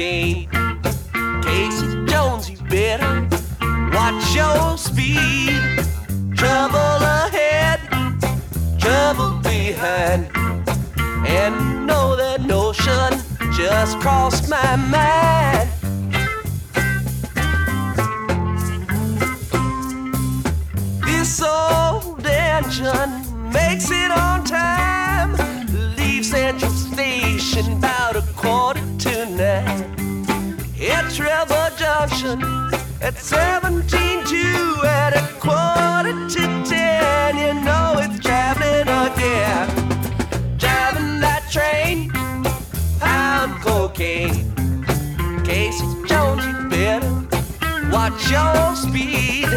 cocaine. Casey Jones, you better watch your speed. Trouble ahead, trouble behind. And know that notion just crossed my mind. This old engine At 17 to at a quarter to ten. You know it's traveling again. Driving that train, pound cocaine. Casey Jones, you better watch your speed.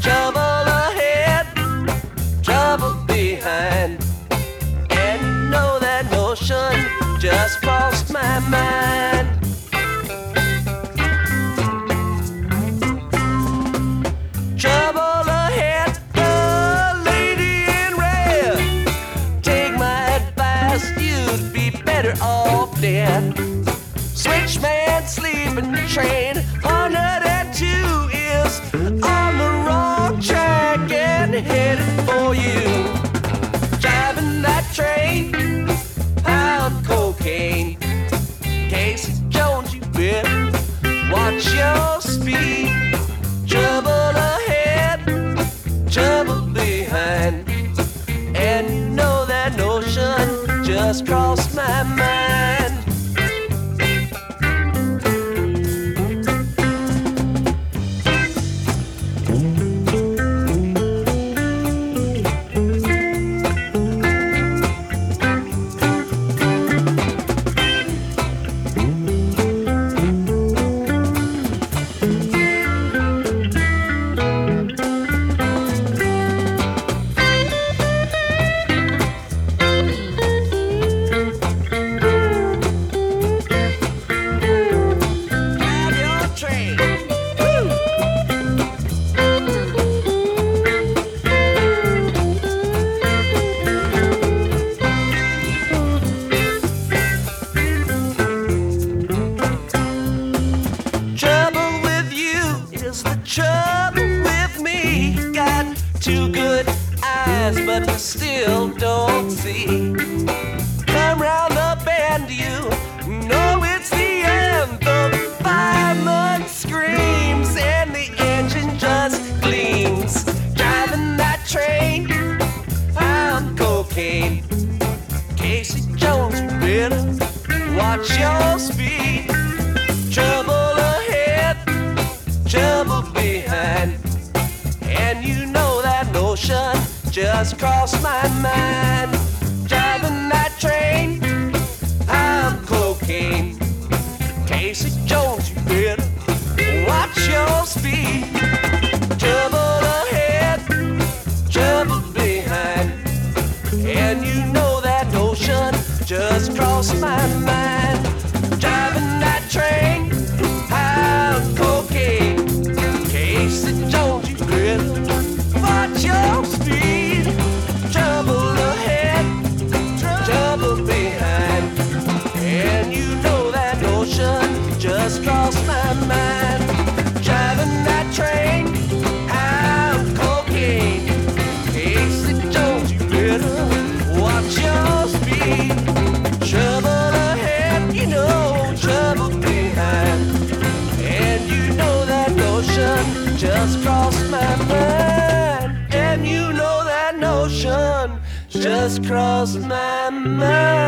Trouble ahead, trouble behind. And you know that notion just crossed my mind. Dead. Switchman sleeping train 102 is on the wrong track and headed for you. Driving that train, pound cocaine. Casey Jones, you better watch your speed. Trouble ahead, trouble behind. And you know that notion just crossed my mind. Trouble with me. Got two good eyes, but still don't see. Come round the bend, you know it's the end. The fireman screams and the engine just gleams. Driving that train, I'm cocaine. Casey Jones, better watch your speed. You know that notion just crossed my mind. Just crossed my mind.